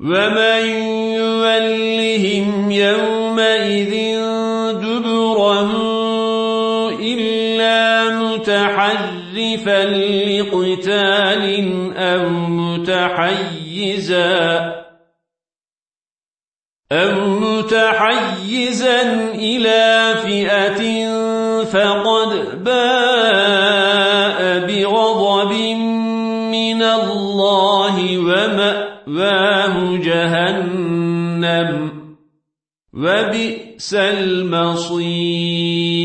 ومن يولهم يومئذ دبره إلا متحرفا لقتال أو متحيزا أو متحيزا إلى فئة فقد باء بغضب من الله ومأواه جهنم وبئس المصير.